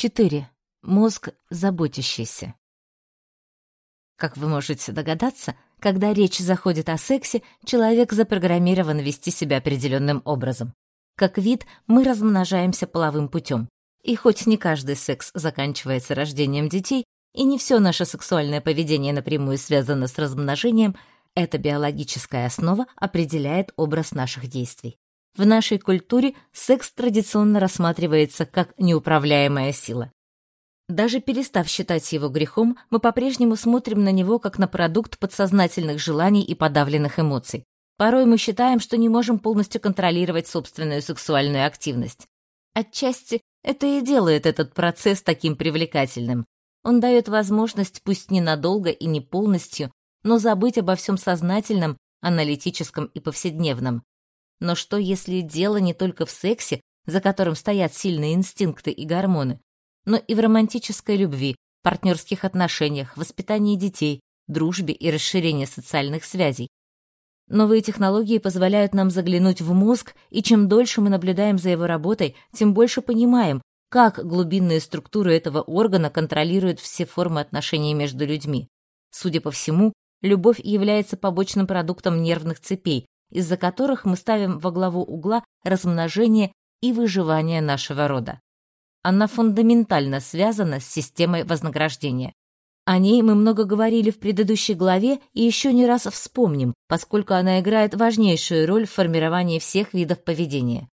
4. Мозг заботящийся. Как вы можете догадаться, когда речь заходит о сексе, человек запрограммирован вести себя определенным образом. Как вид, мы размножаемся половым путем. И хоть не каждый секс заканчивается рождением детей, и не все наше сексуальное поведение напрямую связано с размножением, эта биологическая основа определяет образ наших действий. В нашей культуре секс традиционно рассматривается как неуправляемая сила. Даже перестав считать его грехом, мы по-прежнему смотрим на него как на продукт подсознательных желаний и подавленных эмоций. Порой мы считаем, что не можем полностью контролировать собственную сексуальную активность. Отчасти это и делает этот процесс таким привлекательным. Он дает возможность, пусть ненадолго и не полностью, но забыть обо всем сознательном, аналитическом и повседневном. Но что, если дело не только в сексе, за которым стоят сильные инстинкты и гормоны, но и в романтической любви, партнерских отношениях, воспитании детей, дружбе и расширении социальных связей. Новые технологии позволяют нам заглянуть в мозг, и чем дольше мы наблюдаем за его работой, тем больше понимаем, как глубинные структуры этого органа контролируют все формы отношений между людьми. Судя по всему, любовь является побочным продуктом нервных цепей, из-за которых мы ставим во главу угла размножение и выживание нашего рода. Она фундаментально связана с системой вознаграждения. О ней мы много говорили в предыдущей главе и еще не раз вспомним, поскольку она играет важнейшую роль в формировании всех видов поведения.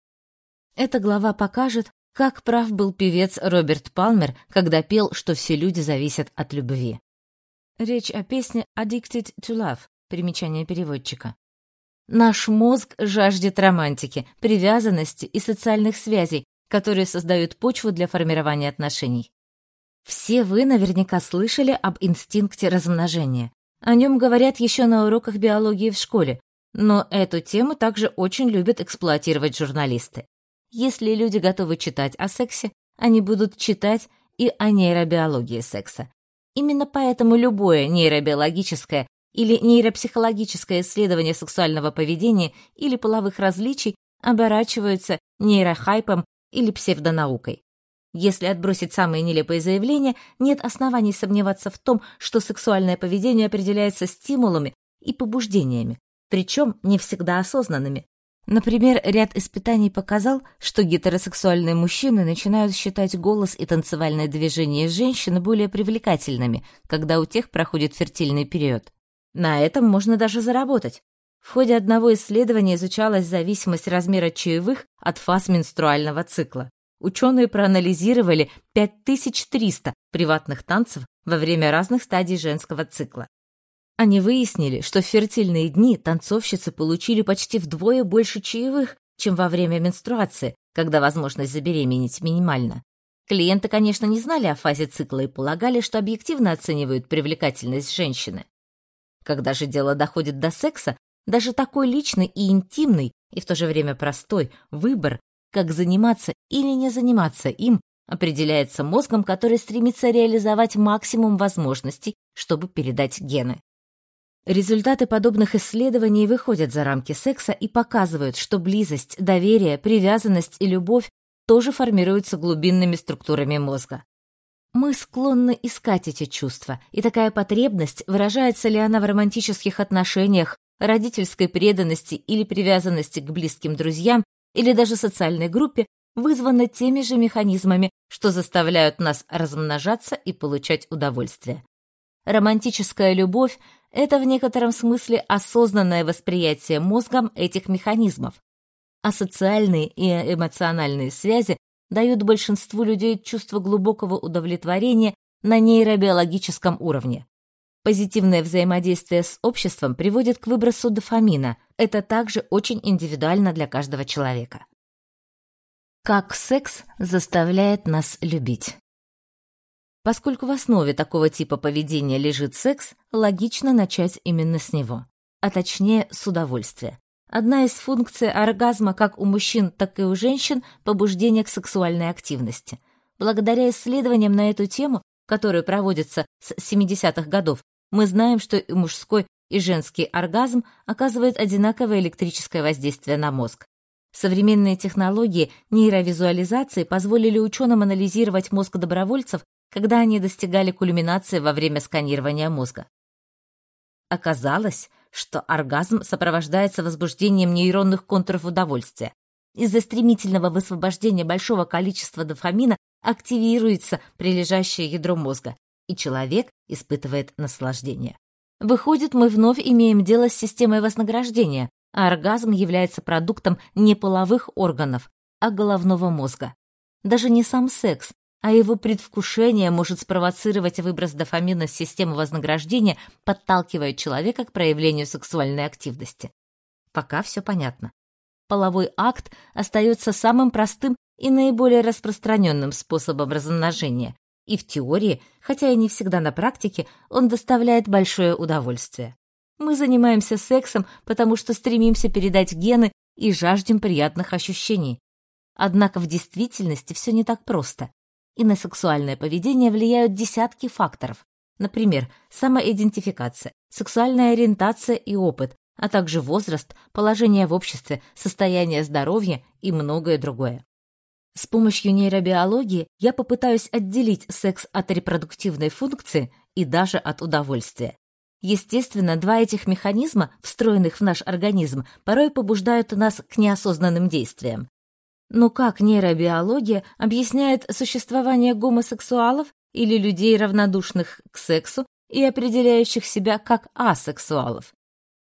Эта глава покажет, как прав был певец Роберт Палмер, когда пел, что все люди зависят от любви. Речь о песне «Addicted to Love», примечание переводчика. Наш мозг жаждет романтики, привязанности и социальных связей, которые создают почву для формирования отношений. Все вы наверняка слышали об инстинкте размножения. О нем говорят еще на уроках биологии в школе, но эту тему также очень любят эксплуатировать журналисты. Если люди готовы читать о сексе, они будут читать и о нейробиологии секса. Именно поэтому любое нейробиологическое или нейропсихологическое исследование сексуального поведения или половых различий оборачиваются нейрохайпом или псевдонаукой. Если отбросить самые нелепые заявления, нет оснований сомневаться в том, что сексуальное поведение определяется стимулами и побуждениями, причем не всегда осознанными. Например, ряд испытаний показал, что гетеросексуальные мужчины начинают считать голос и танцевальное движение женщины более привлекательными, когда у тех проходит фертильный период. На этом можно даже заработать. В ходе одного исследования изучалась зависимость размера чаевых от фаз менструального цикла. Ученые проанализировали 5300 приватных танцев во время разных стадий женского цикла. Они выяснили, что в фертильные дни танцовщицы получили почти вдвое больше чаевых, чем во время менструации, когда возможность забеременеть минимальна. Клиенты, конечно, не знали о фазе цикла и полагали, что объективно оценивают привлекательность женщины. Когда же дело доходит до секса, даже такой личный и интимный, и в то же время простой выбор, как заниматься или не заниматься им, определяется мозгом, который стремится реализовать максимум возможностей, чтобы передать гены. Результаты подобных исследований выходят за рамки секса и показывают, что близость, доверие, привязанность и любовь тоже формируются глубинными структурами мозга. Мы склонны искать эти чувства, и такая потребность, выражается ли она в романтических отношениях, родительской преданности или привязанности к близким друзьям, или даже социальной группе, вызвана теми же механизмами, что заставляют нас размножаться и получать удовольствие. Романтическая любовь — это в некотором смысле осознанное восприятие мозгом этих механизмов, а социальные и эмоциональные связи дают большинству людей чувство глубокого удовлетворения на нейробиологическом уровне. Позитивное взаимодействие с обществом приводит к выбросу дофамина. Это также очень индивидуально для каждого человека. Как секс заставляет нас любить? Поскольку в основе такого типа поведения лежит секс, логично начать именно с него, а точнее с удовольствия. Одна из функций оргазма как у мужчин, так и у женщин – побуждение к сексуальной активности. Благодаря исследованиям на эту тему, которые проводятся с 70-х годов, мы знаем, что и мужской, и женский оргазм оказывает одинаковое электрическое воздействие на мозг. Современные технологии нейровизуализации позволили ученым анализировать мозг добровольцев, когда они достигали кульминации во время сканирования мозга. Оказалось, что оргазм сопровождается возбуждением нейронных контуров удовольствия. Из-за стремительного высвобождения большого количества дофамина активируется прилежащее ядро мозга, и человек испытывает наслаждение. Выходит, мы вновь имеем дело с системой вознаграждения, а оргазм является продуктом не половых органов, а головного мозга. Даже не сам секс, а его предвкушение может спровоцировать выброс дофамина в систему вознаграждения, подталкивая человека к проявлению сексуальной активности. Пока все понятно. Половой акт остается самым простым и наиболее распространенным способом размножения, и в теории, хотя и не всегда на практике, он доставляет большое удовольствие. Мы занимаемся сексом, потому что стремимся передать гены и жаждем приятных ощущений. Однако в действительности все не так просто. И на сексуальное поведение влияют десятки факторов. Например, самоидентификация, сексуальная ориентация и опыт, а также возраст, положение в обществе, состояние здоровья и многое другое. С помощью нейробиологии я попытаюсь отделить секс от репродуктивной функции и даже от удовольствия. Естественно, два этих механизма, встроенных в наш организм, порой побуждают нас к неосознанным действиям. Но как нейробиология объясняет существование гомосексуалов или людей, равнодушных к сексу и определяющих себя как асексуалов?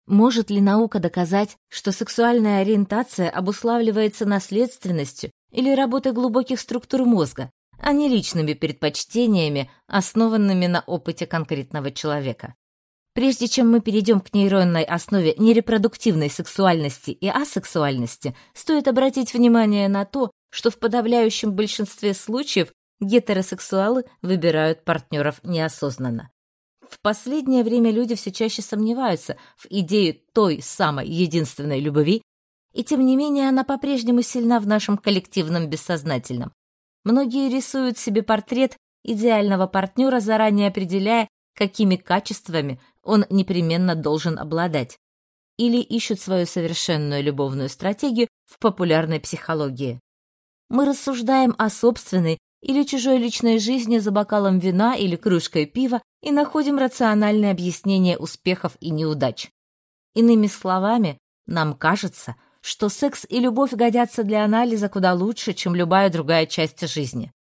Может ли наука доказать, что сексуальная ориентация обуславливается наследственностью или работой глубоких структур мозга, а не личными предпочтениями, основанными на опыте конкретного человека? Прежде чем мы перейдем к нейронной основе нерепродуктивной сексуальности и асексуальности, стоит обратить внимание на то, что в подавляющем большинстве случаев гетеросексуалы выбирают партнеров неосознанно. В последнее время люди все чаще сомневаются в идее той самой единственной любви, и тем не менее она по-прежнему сильна в нашем коллективном бессознательном. Многие рисуют себе портрет идеального партнера, заранее определяя, какими качествами он непременно должен обладать, или ищут свою совершенную любовную стратегию в популярной психологии. Мы рассуждаем о собственной или чужой личной жизни за бокалом вина или кружкой пива и находим рациональное объяснение успехов и неудач. Иными словами, нам кажется, что секс и любовь годятся для анализа куда лучше, чем любая другая часть жизни.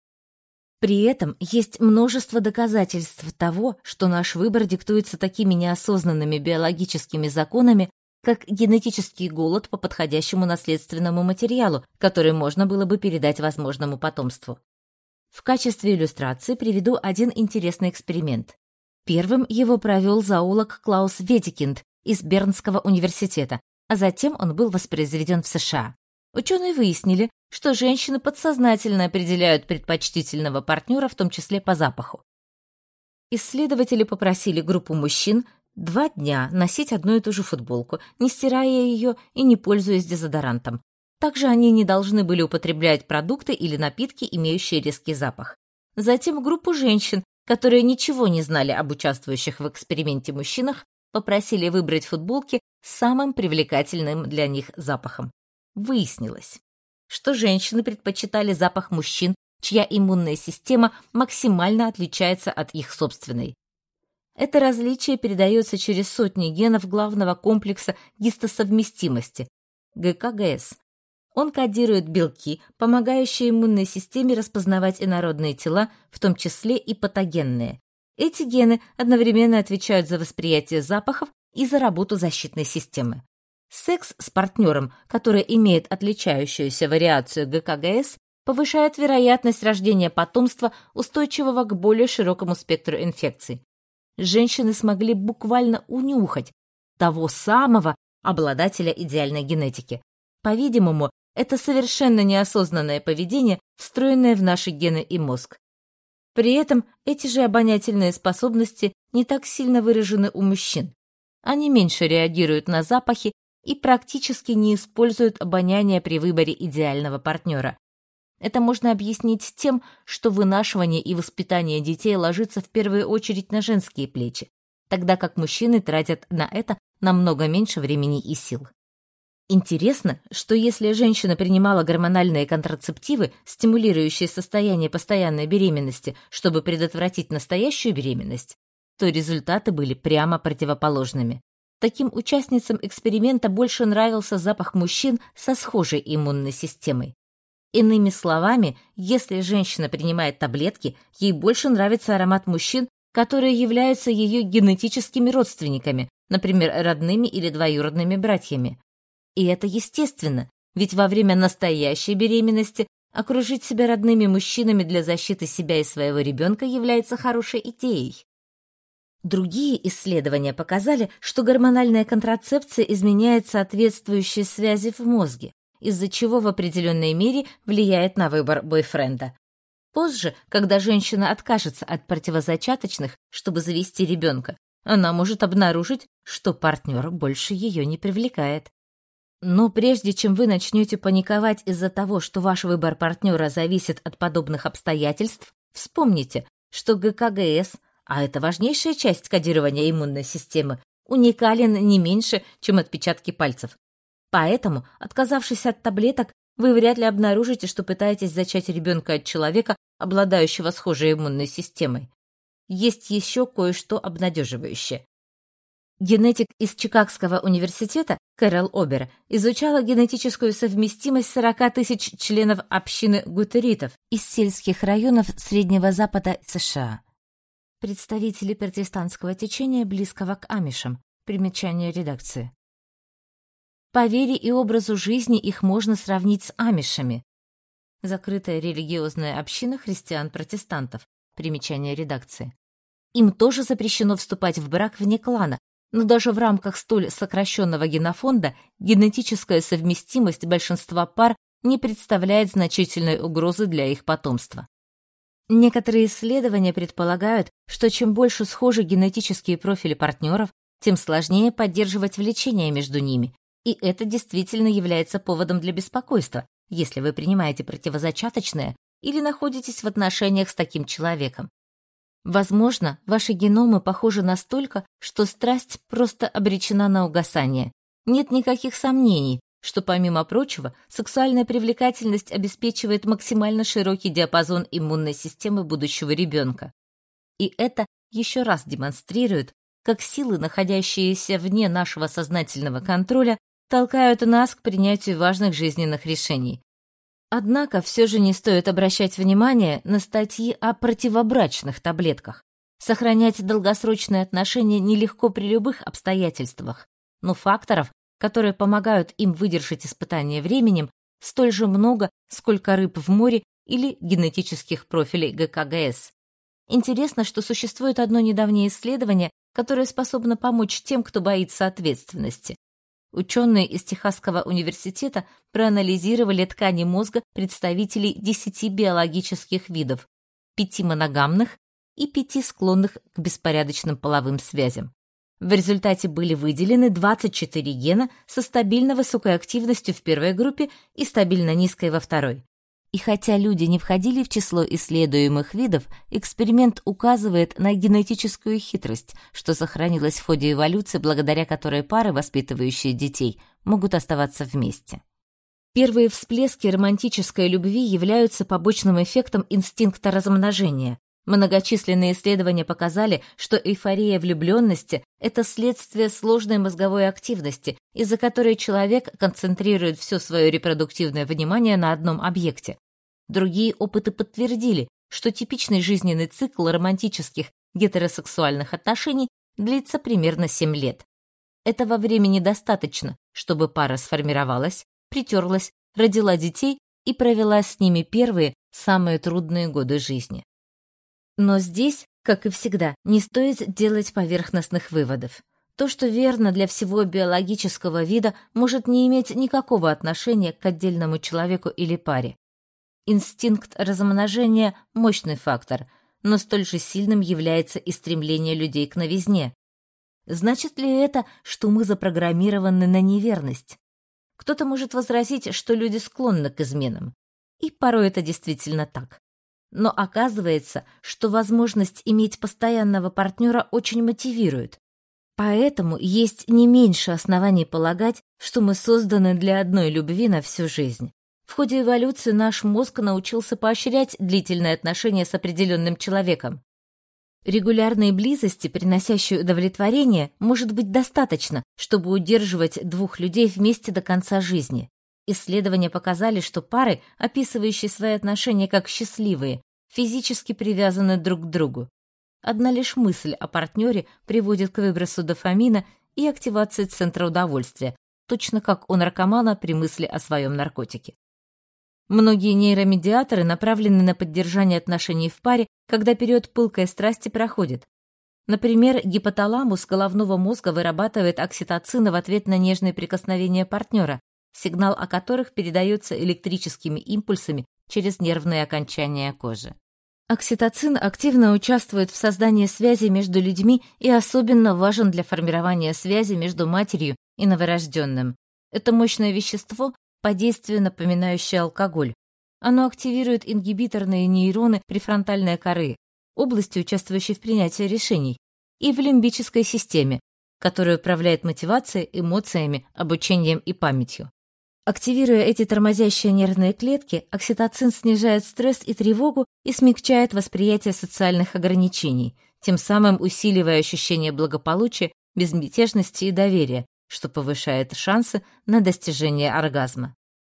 При этом есть множество доказательств того, что наш выбор диктуется такими неосознанными биологическими законами, как генетический голод по подходящему наследственному материалу, который можно было бы передать возможному потомству. В качестве иллюстрации приведу один интересный эксперимент. Первым его провел зоолог Клаус Ведикинд из Бернского университета, а затем он был воспроизведен в США. Ученые выяснили, что женщины подсознательно определяют предпочтительного партнера, в том числе по запаху. Исследователи попросили группу мужчин два дня носить одну и ту же футболку, не стирая ее и не пользуясь дезодорантом. Также они не должны были употреблять продукты или напитки, имеющие резкий запах. Затем группу женщин, которые ничего не знали об участвующих в эксперименте мужчинах, попросили выбрать футболки с самым привлекательным для них запахом. Выяснилось, что женщины предпочитали запах мужчин, чья иммунная система максимально отличается от их собственной. Это различие передается через сотни генов главного комплекса гистосовместимости – ГКГС. Он кодирует белки, помогающие иммунной системе распознавать инородные тела, в том числе и патогенные. Эти гены одновременно отвечают за восприятие запахов и за работу защитной системы. Секс с партнером, который имеет отличающуюся вариацию ГКГС, повышает вероятность рождения потомства, устойчивого к более широкому спектру инфекций. Женщины смогли буквально унюхать того самого обладателя идеальной генетики. По-видимому, это совершенно неосознанное поведение, встроенное в наши гены и мозг. При этом эти же обонятельные способности не так сильно выражены у мужчин. Они меньше реагируют на запахи и практически не используют обоняние при выборе идеального партнера. Это можно объяснить тем, что вынашивание и воспитание детей ложится в первую очередь на женские плечи, тогда как мужчины тратят на это намного меньше времени и сил. Интересно, что если женщина принимала гормональные контрацептивы, стимулирующие состояние постоянной беременности, чтобы предотвратить настоящую беременность, то результаты были прямо противоположными. Таким участницам эксперимента больше нравился запах мужчин со схожей иммунной системой. Иными словами, если женщина принимает таблетки, ей больше нравится аромат мужчин, которые являются ее генетическими родственниками, например, родными или двоюродными братьями. И это естественно, ведь во время настоящей беременности окружить себя родными мужчинами для защиты себя и своего ребенка является хорошей идеей. Другие исследования показали, что гормональная контрацепция изменяет соответствующие связи в мозге, из-за чего в определенной мере влияет на выбор бойфренда. Позже, когда женщина откажется от противозачаточных, чтобы завести ребенка, она может обнаружить, что партнер больше ее не привлекает. Но прежде чем вы начнете паниковать из-за того, что ваш выбор партнера зависит от подобных обстоятельств, вспомните, что ГКГС, а это важнейшая часть кодирования иммунной системы, уникален не меньше, чем отпечатки пальцев. Поэтому, отказавшись от таблеток, вы вряд ли обнаружите, что пытаетесь зачать ребенка от человека, обладающего схожей иммунной системой. Есть еще кое-что обнадеживающее. Генетик из Чикагского университета Кэрол Обер изучала генетическую совместимость 40 тысяч членов общины гутеритов из сельских районов Среднего Запада США. Представители протестантского течения близкого к амишам. Примечание редакции. По вере и образу жизни их можно сравнить с амишами. Закрытая религиозная община христиан-протестантов. Примечание редакции. Им тоже запрещено вступать в брак вне клана, но даже в рамках столь сокращенного генофонда генетическая совместимость большинства пар не представляет значительной угрозы для их потомства. Некоторые исследования предполагают, что чем больше схожи генетические профили партнеров, тем сложнее поддерживать влечение между ними, и это действительно является поводом для беспокойства, если вы принимаете противозачаточное или находитесь в отношениях с таким человеком. Возможно, ваши геномы похожи настолько, что страсть просто обречена на угасание. Нет никаких сомнений, что, помимо прочего, сексуальная привлекательность обеспечивает максимально широкий диапазон иммунной системы будущего ребенка. И это еще раз демонстрирует, как силы, находящиеся вне нашего сознательного контроля, толкают нас к принятию важных жизненных решений. Однако все же не стоит обращать внимание на статьи о противобрачных таблетках. Сохранять долгосрочные отношения нелегко при любых обстоятельствах, но факторов, которые помогают им выдержать испытания временем, столь же много, сколько рыб в море или генетических профилей ГКГС. Интересно, что существует одно недавнее исследование, которое способно помочь тем, кто боится ответственности. Ученые из Техасского университета проанализировали ткани мозга представителей 10 биологических видов, 5 моногамных и 5 склонных к беспорядочным половым связям. В результате были выделены 24 гена со стабильно высокой активностью в первой группе и стабильно низкой во второй. И хотя люди не входили в число исследуемых видов, эксперимент указывает на генетическую хитрость, что сохранилась в ходе эволюции, благодаря которой пары, воспитывающие детей, могут оставаться вместе. Первые всплески романтической любви являются побочным эффектом инстинкта размножения. Многочисленные исследования показали, что эйфория влюбленности – это следствие сложной мозговой активности, из-за которой человек концентрирует все свое репродуктивное внимание на одном объекте. Другие опыты подтвердили, что типичный жизненный цикл романтических гетеросексуальных отношений длится примерно 7 лет. Этого времени достаточно, чтобы пара сформировалась, притерлась, родила детей и провела с ними первые, самые трудные годы жизни. Но здесь, как и всегда, не стоит делать поверхностных выводов. То, что верно для всего биологического вида, может не иметь никакого отношения к отдельному человеку или паре. Инстинкт размножения – мощный фактор, но столь же сильным является и стремление людей к новизне. Значит ли это, что мы запрограммированы на неверность? Кто-то может возразить, что люди склонны к изменам. И порой это действительно так. Но оказывается, что возможность иметь постоянного партнера очень мотивирует. Поэтому есть не меньше оснований полагать, что мы созданы для одной любви на всю жизнь. В ходе эволюции наш мозг научился поощрять длительные отношения с определенным человеком. Регулярной близости, приносящей удовлетворение, может быть достаточно, чтобы удерживать двух людей вместе до конца жизни. Исследования показали, что пары, описывающие свои отношения как счастливые, физически привязаны друг к другу. Одна лишь мысль о партнере приводит к выбросу дофамина и активации центра удовольствия, точно как у наркомана при мысли о своем наркотике. Многие нейромедиаторы направлены на поддержание отношений в паре, когда период пылкой страсти проходит. Например, гипоталамус головного мозга вырабатывает окситоцин в ответ на нежные прикосновения партнера, сигнал о которых передается электрическими импульсами через нервные окончания кожи. Окситоцин активно участвует в создании связи между людьми и особенно важен для формирования связи между матерью и новорожденным. Это мощное вещество, по действию напоминающее алкоголь. Оно активирует ингибиторные нейроны префронтальной коры, области, участвующей в принятии решений, и в лимбической системе, которая управляет мотивацией, эмоциями, обучением и памятью. Активируя эти тормозящие нервные клетки, окситоцин снижает стресс и тревогу и смягчает восприятие социальных ограничений, тем самым усиливая ощущение благополучия, безмятежности и доверия, что повышает шансы на достижение оргазма.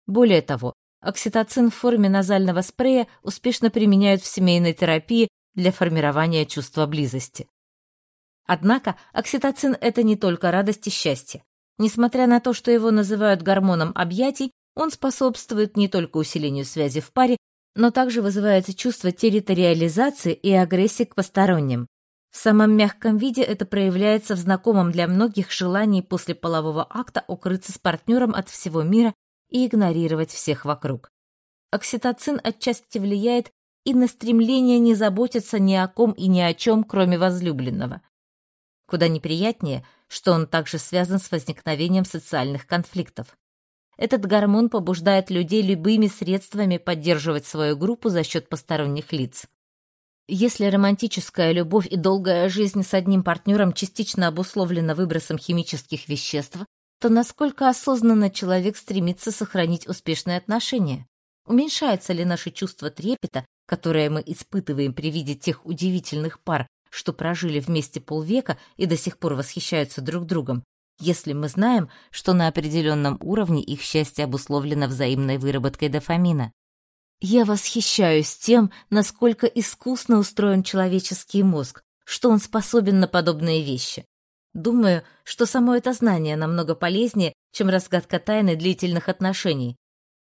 Более того, окситоцин в форме назального спрея успешно применяют в семейной терапии для формирования чувства близости. Однако окситоцин – это не только радость и счастье. Несмотря на то, что его называют гормоном объятий, он способствует не только усилению связи в паре, но также вызывает чувство территориализации и агрессии к посторонним. В самом мягком виде это проявляется в знакомом для многих желании после полового акта укрыться с партнером от всего мира и игнорировать всех вокруг. Окситоцин отчасти влияет и на стремление не заботиться ни о ком и ни о чем, кроме возлюбленного. Куда неприятнее, что он также связан с возникновением социальных конфликтов. Этот гормон побуждает людей любыми средствами поддерживать свою группу за счет посторонних лиц. Если романтическая любовь и долгая жизнь с одним партнером частично обусловлена выбросом химических веществ, то насколько осознанно человек стремится сохранить успешные отношения? Уменьшается ли наше чувство трепета, которое мы испытываем при виде тех удивительных пар, что прожили вместе полвека и до сих пор восхищаются друг другом, если мы знаем, что на определенном уровне их счастье обусловлено взаимной выработкой дофамина? Я восхищаюсь тем, насколько искусно устроен человеческий мозг, что он способен на подобные вещи. Думаю, что само это знание намного полезнее, чем разгадка тайны длительных отношений.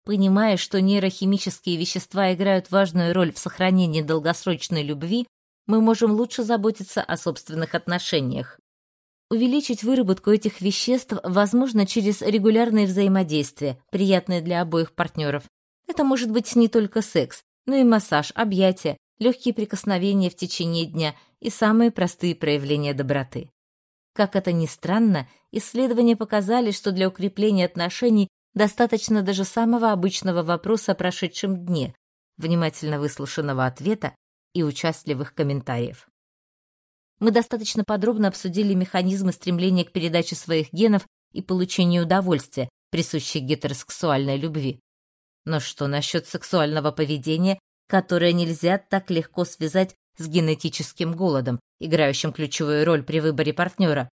Понимая, что нейрохимические вещества играют важную роль в сохранении долгосрочной любви, мы можем лучше заботиться о собственных отношениях. Увеличить выработку этих веществ возможно через регулярные взаимодействия, приятные для обоих партнеров, это может быть не только секс, но и массаж, объятия, легкие прикосновения в течение дня и самые простые проявления доброты. Как это ни странно, исследования показали, что для укрепления отношений достаточно даже самого обычного вопроса о прошедшем дне, внимательно выслушанного ответа и участливых комментариев. Мы достаточно подробно обсудили механизмы стремления к передаче своих генов и получению удовольствия, присущих гетеросексуальной любви. Но что насчет сексуального поведения, которое нельзя так легко связать с генетическим голодом, играющим ключевую роль при выборе партнера?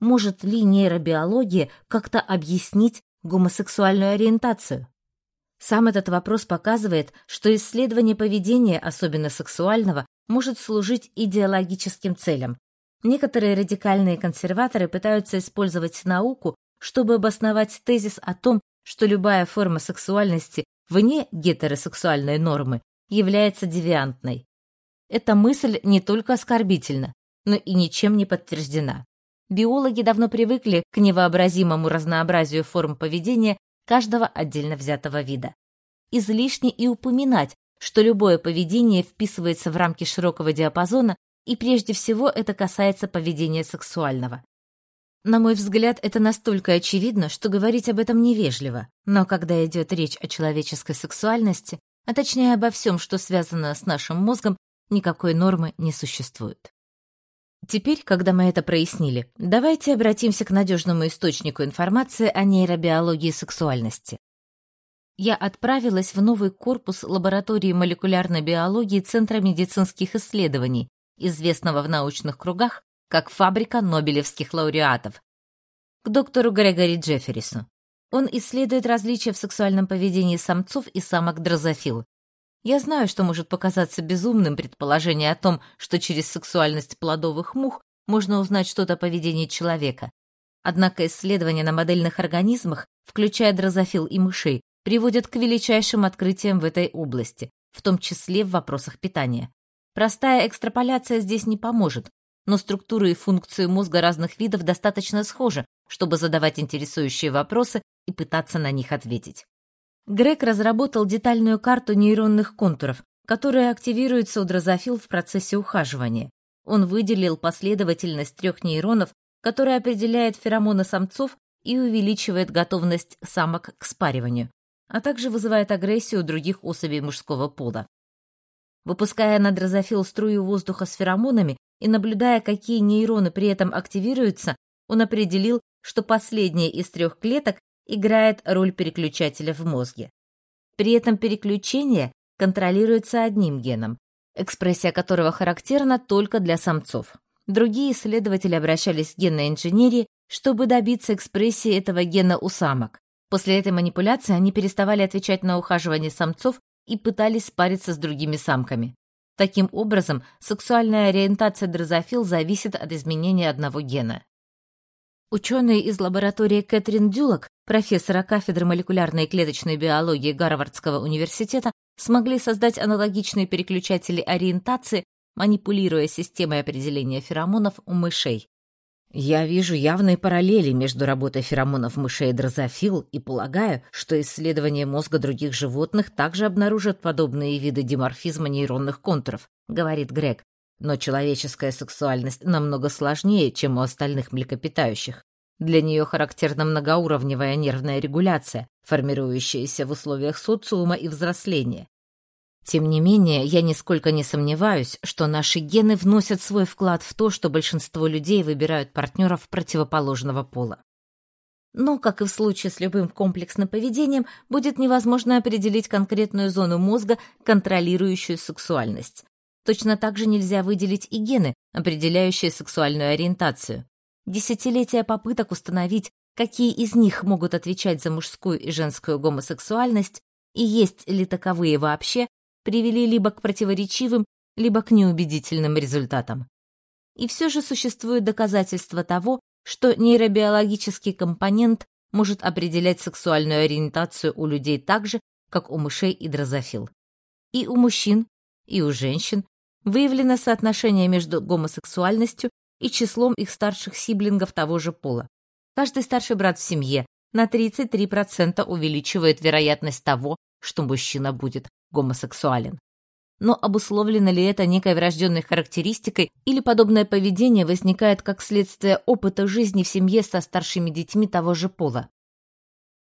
Может ли нейробиология как-то объяснить гомосексуальную ориентацию? Сам этот вопрос показывает, что исследование поведения, особенно сексуального, может служить идеологическим целям. Некоторые радикальные консерваторы пытаются использовать науку, чтобы обосновать тезис о том, что любая форма сексуальности вне гетеросексуальной нормы является девиантной. Эта мысль не только оскорбительна, но и ничем не подтверждена. Биологи давно привыкли к невообразимому разнообразию форм поведения каждого отдельно взятого вида. Излишне и упоминать, что любое поведение вписывается в рамки широкого диапазона, и прежде всего это касается поведения сексуального. На мой взгляд, это настолько очевидно, что говорить об этом невежливо. Но когда идет речь о человеческой сексуальности, а точнее обо всем, что связано с нашим мозгом, никакой нормы не существует. Теперь, когда мы это прояснили, давайте обратимся к надежному источнику информации о нейробиологии сексуальности. Я отправилась в новый корпус лаборатории молекулярной биологии Центра медицинских исследований, известного в научных кругах как фабрика нобелевских лауреатов, к доктору Грегори Джефферису. Он исследует различия в сексуальном поведении самцов и самок дрозофил. Я знаю, что может показаться безумным предположение о том, что через сексуальность плодовых мух можно узнать что-то о поведении человека. Однако исследования на модельных организмах, включая дрозофил и мышей, приводят к величайшим открытиям в этой области, в том числе в вопросах питания. Простая экстраполяция здесь не поможет, но структуры и функции мозга разных видов достаточно схожи, чтобы задавать интересующие вопросы и пытаться на них ответить. Грег разработал детальную карту нейронных контуров, которая активируется у дрозофил в процессе ухаживания. Он выделил последовательность трех нейронов, которая определяет феромоны самцов и увеличивает готовность самок к спариванию, а также вызывает агрессию других особей мужского пола. Выпуская на дрозофил струю воздуха с феромонами и наблюдая, какие нейроны при этом активируются, он определил, что последняя из трех клеток играет роль переключателя в мозге. При этом переключение контролируется одним геном, экспрессия которого характерна только для самцов. Другие исследователи обращались к генной инженерии, чтобы добиться экспрессии этого гена у самок. После этой манипуляции они переставали отвечать на ухаживание самцов и пытались спариться с другими самками. Таким образом, сексуальная ориентация дрозофил зависит от изменения одного гена. Ученые из лаборатории Кэтрин Дюлок, профессора кафедры молекулярной и клеточной биологии Гарвардского университета, смогли создать аналогичные переключатели ориентации, манипулируя системой определения феромонов у мышей. Я вижу явные параллели между работой феромонов мышей дрозофил и полагаю, что исследования мозга других животных также обнаружат подобные виды диморфизма нейронных контуров, говорит Грег. Но человеческая сексуальность намного сложнее, чем у остальных млекопитающих. Для нее характерна многоуровневая нервная регуляция, формирующаяся в условиях социума и взросления. Тем не менее, я нисколько не сомневаюсь, что наши гены вносят свой вклад в то, что большинство людей выбирают партнеров противоположного пола. Но, как и в случае с любым комплексным поведением, будет невозможно определить конкретную зону мозга, контролирующую сексуальность. Точно так же нельзя выделить и гены, определяющие сексуальную ориентацию. Десятилетия попыток установить, какие из них могут отвечать за мужскую и женскую гомосексуальность, и есть ли таковые вообще, привели либо к противоречивым, либо к неубедительным результатам. И все же существует доказательство того, что нейробиологический компонент может определять сексуальную ориентацию у людей так же, как у мышей и дрозофил. И у мужчин, и у женщин выявлено соотношение между гомосексуальностью и числом их старших сиблингов того же пола. Каждый старший брат в семье на 33% увеличивает вероятность того, что мужчина будет гомосексуален. Но обусловлено ли это некой врожденной характеристикой или подобное поведение возникает как следствие опыта жизни в семье со старшими детьми того же пола?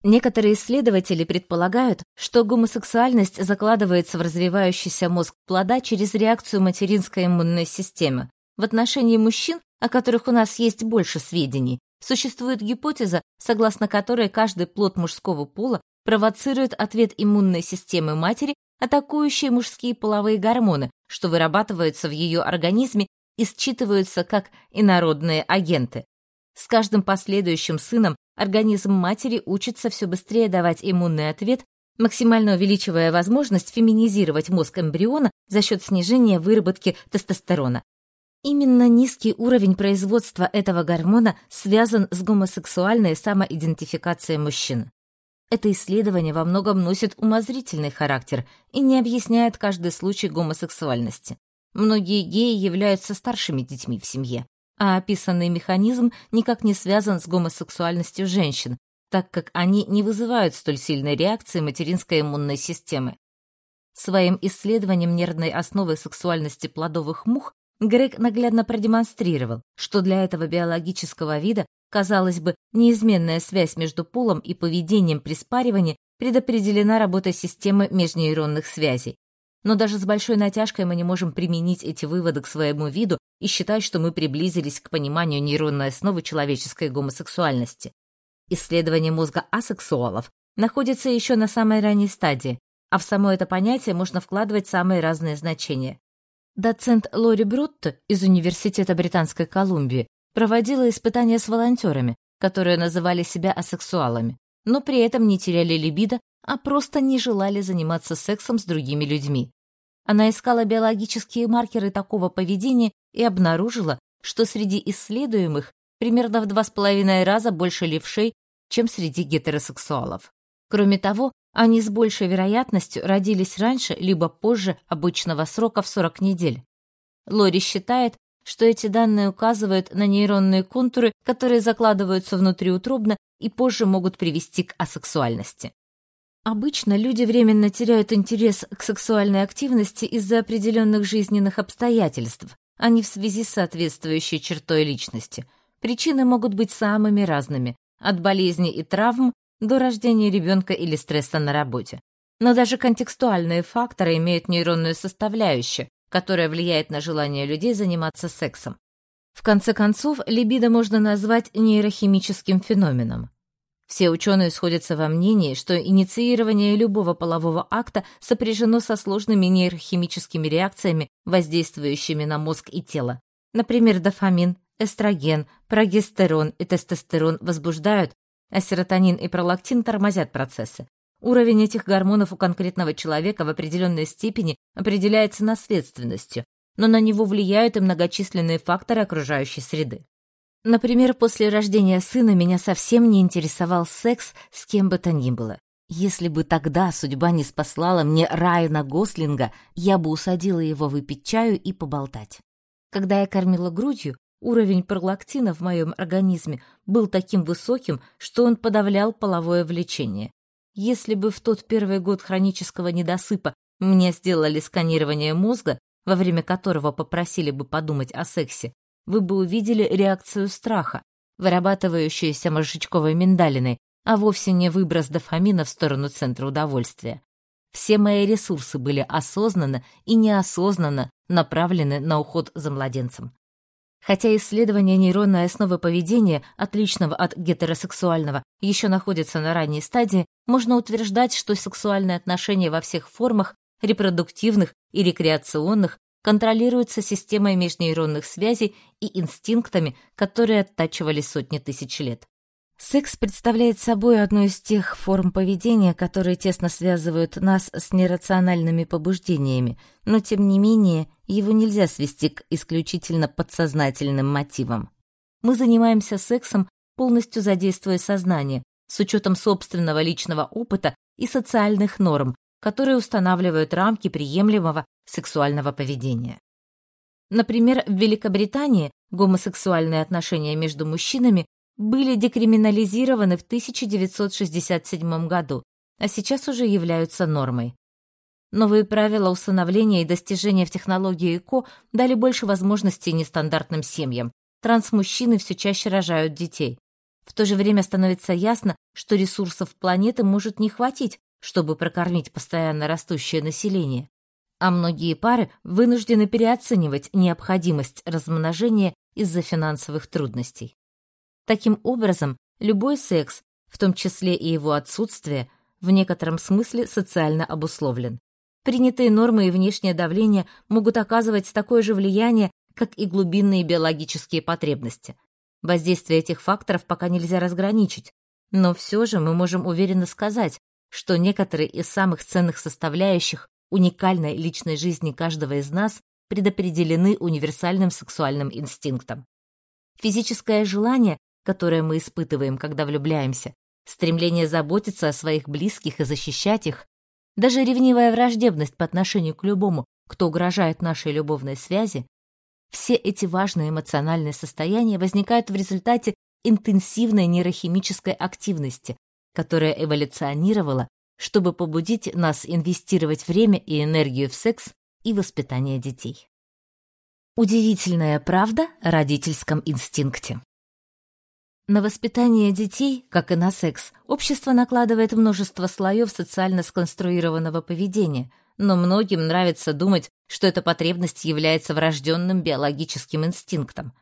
Некоторые исследователи предполагают, что гомосексуальность закладывается в развивающийся мозг плода через реакцию материнской иммунной системы. В отношении мужчин, о которых у нас есть больше сведений, существует гипотеза, согласно которой каждый плод мужского пола провоцирует ответ иммунной системы матери атакующие мужские половые гормоны, что вырабатываются в ее организме и считываются как инородные агенты. С каждым последующим сыном организм матери учится все быстрее давать иммунный ответ, максимально увеличивая возможность феминизировать мозг эмбриона за счет снижения выработки тестостерона. Именно низкий уровень производства этого гормона связан с гомосексуальной самоидентификацией мужчин. Это исследование во многом носит умозрительный характер и не объясняет каждый случай гомосексуальности. Многие геи являются старшими детьми в семье, а описанный механизм никак не связан с гомосексуальностью женщин, так как они не вызывают столь сильной реакции материнской иммунной системы. Своим исследованием нервной основы сексуальности плодовых мух Грег наглядно продемонстрировал, что для этого биологического вида Казалось бы, неизменная связь между полом и поведением при спаривании предопределена работой системы межнейронных связей. Но даже с большой натяжкой мы не можем применить эти выводы к своему виду, и считают, что мы приблизились к пониманию нейронной основы человеческой гомосексуальности. Исследование мозга асексуалов находится еще на самой ранней стадии, а в само это понятие можно вкладывать самые разные значения. Доцент Лори Брутто из Университета Британской Колумбии проводила испытания с волонтерами, которые называли себя асексуалами, но при этом не теряли либидо, а просто не желали заниматься сексом с другими людьми. Она искала биологические маркеры такого поведения и обнаружила, что среди исследуемых примерно в два с половиной раза больше левшей, чем среди гетеросексуалов. Кроме того, они с большей вероятностью родились раньше либо позже обычного срока в 40 недель. Лори считает, что эти данные указывают на нейронные контуры, которые закладываются внутриутробно и позже могут привести к асексуальности. Обычно люди временно теряют интерес к сексуальной активности из-за определенных жизненных обстоятельств, а не в связи с соответствующей чертой личности. Причины могут быть самыми разными, от болезней и травм до рождения ребенка или стресса на работе. Но даже контекстуальные факторы имеют нейронную составляющую, которая влияет на желание людей заниматься сексом. В конце концов, либидо можно назвать нейрохимическим феноменом. Все ученые сходятся во мнении, что инициирование любого полового акта сопряжено со сложными нейрохимическими реакциями, воздействующими на мозг и тело. Например, дофамин, эстроген, прогестерон и тестостерон возбуждают, а серотонин и пролактин тормозят процессы. Уровень этих гормонов у конкретного человека в определенной степени определяется наследственностью, но на него влияют и многочисленные факторы окружающей среды. Например, после рождения сына меня совсем не интересовал секс с кем бы то ни было. Если бы тогда судьба не спаслала мне Райана Гослинга, я бы усадила его выпить чаю и поболтать. Когда я кормила грудью, уровень пролактина в моем организме был таким высоким, что он подавлял половое влечение. Если бы в тот первый год хронического недосыпа мне сделали сканирование мозга, во время которого попросили бы подумать о сексе, вы бы увидели реакцию страха, вырабатывающуюся мозжечковой миндалиной, а вовсе не выброс дофамина в сторону центра удовольствия. Все мои ресурсы были осознанно и неосознанно направлены на уход за младенцем. Хотя исследование нейронной основы поведения, отличного от гетеросексуального, еще находится на ранней стадии, можно утверждать, что сексуальные отношения во всех формах, репродуктивных и рекреационных, контролируются системой межнейронных связей и инстинктами, которые оттачивали сотни тысяч лет. Секс представляет собой одну из тех форм поведения, которые тесно связывают нас с нерациональными побуждениями, но тем не менее его нельзя свести к исключительно подсознательным мотивам. Мы занимаемся сексом, полностью задействуя сознание, с учетом собственного личного опыта и социальных норм, которые устанавливают рамки приемлемого сексуального поведения. Например, в Великобритании гомосексуальные отношения между мужчинами были декриминализированы в 1967 году, а сейчас уже являются нормой. Новые правила усыновления и достижения в технологии ЭКО дали больше возможностей нестандартным семьям. Трансмужчины все чаще рожают детей. В то же время становится ясно, что ресурсов планеты может не хватить, чтобы прокормить постоянно растущее население а многие пары вынуждены переоценивать необходимость размножения из-за финансовых трудностей. Таким образом, любой секс, в том числе и его отсутствие, в некотором смысле социально обусловлен. Принятые нормы и внешнее давление могут оказывать такое же влияние, как и глубинные биологические потребности. Воздействие этих факторов пока нельзя разграничить, но все же мы можем уверенно сказать, что некоторые из самых ценных составляющих уникальной личной жизни каждого из нас предопределены универсальным сексуальным инстинктом. Физическое желание, которое мы испытываем, когда влюбляемся, стремление заботиться о своих близких и защищать их, даже ревнивая враждебность по отношению к любому, кто угрожает нашей любовной связи, все эти важные эмоциональные состояния возникают в результате интенсивной нейрохимической активности, которая эволюционировала чтобы побудить нас инвестировать время и энергию в секс и воспитание детей. Удивительная правда родительском инстинкте. На воспитание детей, как и на секс, общество накладывает множество слоев социально сконструированного поведения, но многим нравится думать, что эта потребность является врожденным биологическим инстинктом.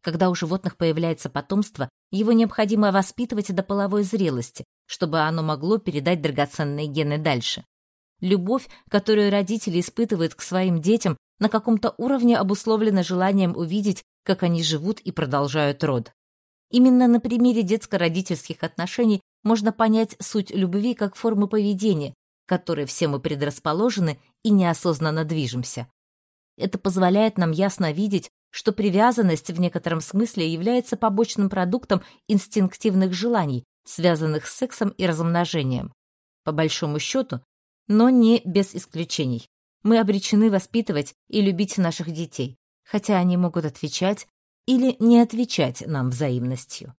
Когда у животных появляется потомство, его необходимо воспитывать до половой зрелости, чтобы оно могло передать драгоценные гены дальше. Любовь, которую родители испытывают к своим детям, на каком-то уровне обусловлена желанием увидеть, как они живут и продолжают род. Именно на примере детско-родительских отношений можно понять суть любви как формы поведения, которой все мы предрасположены и неосознанно движемся. Это позволяет нам ясно видеть, что привязанность в некотором смысле является побочным продуктом инстинктивных желаний, связанных с сексом и размножением. По большому счету, но не без исключений. Мы обречены воспитывать и любить наших детей, хотя они могут отвечать или не отвечать нам взаимностью.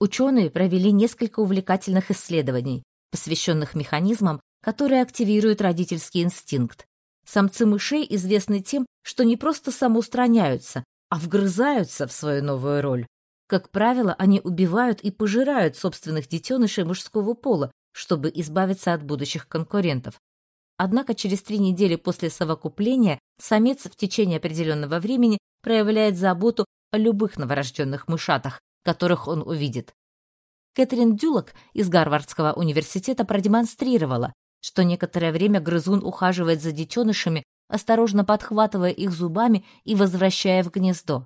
Ученые провели несколько увлекательных исследований, посвященных механизмам, которые активируют родительский инстинкт. Самцы мышей известны тем, что не просто самоустраняются, а вгрызаются в свою новую роль. Как правило, они убивают и пожирают собственных детенышей мужского пола, чтобы избавиться от будущих конкурентов. Однако через три недели после совокупления самец в течение определенного времени проявляет заботу о любых новорожденных мышатах, которых он увидит. Кэтрин Дюлок из Гарвардского университета продемонстрировала, что некоторое время грызун ухаживает за детенышами, осторожно подхватывая их зубами и возвращая в гнездо.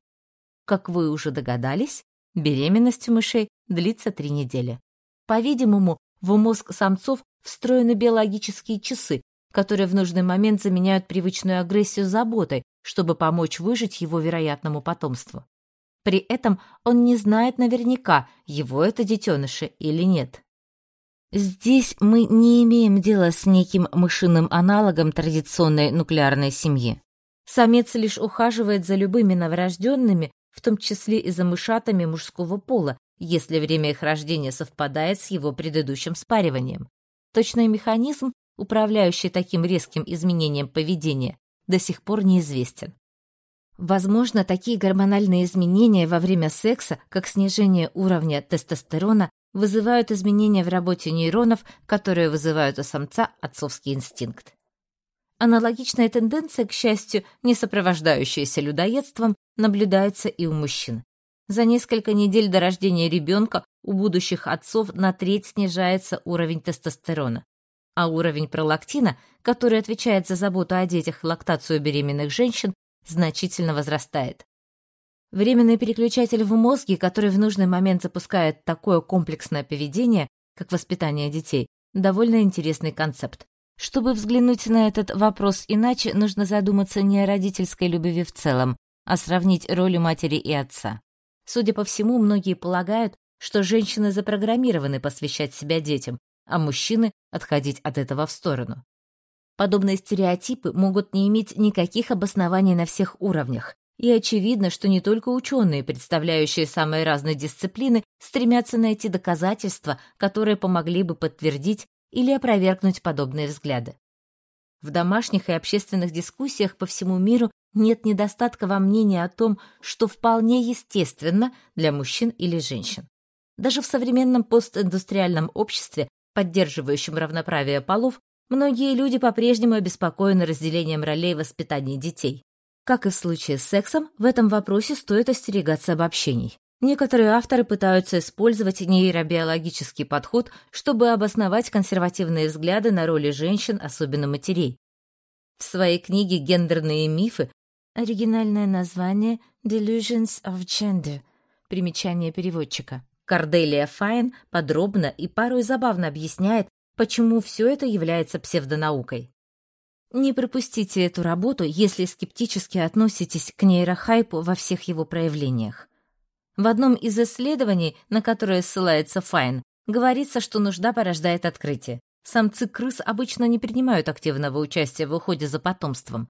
Как вы уже догадались, беременность у мышей длится три недели. По-видимому, в мозг самцов встроены биологические часы, которые в нужный момент заменяют привычную агрессию заботой, чтобы помочь выжить его вероятному потомству. При этом он не знает наверняка, его это детеныши или нет. Здесь мы не имеем дела с неким мышиным аналогом традиционной нуклеарной семьи. Самец лишь ухаживает за любыми новорожденными, в том числе и за мышатами мужского пола, если время их рождения совпадает с его предыдущим спариванием. Точный механизм, управляющий таким резким изменением поведения, до сих пор неизвестен. Возможно, такие гормональные изменения во время секса, как снижение уровня тестостерона, вызывают изменения в работе нейронов, которые вызывают у самца отцовский инстинкт. Аналогичная тенденция, к счастью, не сопровождающаяся людоедством, наблюдается и у мужчин. За несколько недель до рождения ребенка у будущих отцов на треть снижается уровень тестостерона, а уровень пролактина, который отвечает за заботу о детях и лактацию беременных женщин, значительно возрастает. Временный переключатель в мозге, который в нужный момент запускает такое комплексное поведение, как воспитание детей, довольно интересный концепт. Чтобы взглянуть на этот вопрос иначе, нужно задуматься не о родительской любви в целом, а сравнить роли матери и отца. Судя по всему, многие полагают, что женщины запрограммированы посвящать себя детям, а мужчины — отходить от этого в сторону. Подобные стереотипы могут не иметь никаких обоснований на всех уровнях, и очевидно, что не только ученые, представляющие самые разные дисциплины, стремятся найти доказательства, которые помогли бы подтвердить или опровергнуть подобные взгляды. В домашних и общественных дискуссиях по всему миру нет недостатка во мнении о том, что вполне естественно для мужчин или женщин. Даже в современном постиндустриальном обществе, поддерживающем равноправие полов, многие люди по-прежнему обеспокоены разделением ролей воспитания детей. Как и в случае с сексом, в этом вопросе стоит остерегаться обобщений. Некоторые авторы пытаются использовать нейробиологический подход, чтобы обосновать консервативные взгляды на роли женщин, особенно матерей. В своей книге «Гендерные мифы» оригинальное название «Delusions of Gender» примечание переводчика. Корделия Файн подробно и порой забавно объясняет, почему все это является псевдонаукой. Не пропустите эту работу, если скептически относитесь к нейрохайпу во всех его проявлениях. В одном из исследований, на которое ссылается Файн, говорится, что нужда порождает открытие. Самцы крыс обычно не принимают активного участия в уходе за потомством.